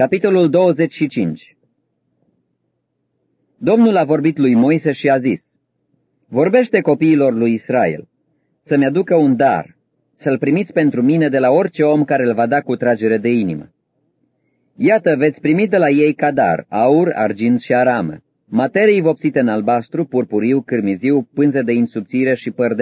Capitolul 25 Domnul a vorbit lui Moise și a zis, Vorbește copiilor lui Israel, să-mi aducă un dar, să-l primiți pentru mine de la orice om care îl va da cu tragere de inimă. Iată, veți primi de la ei ca dar, aur, argint și aramă, materii vopsite în albastru, purpuriu, cârmiziu, pânze de insubțire și păr de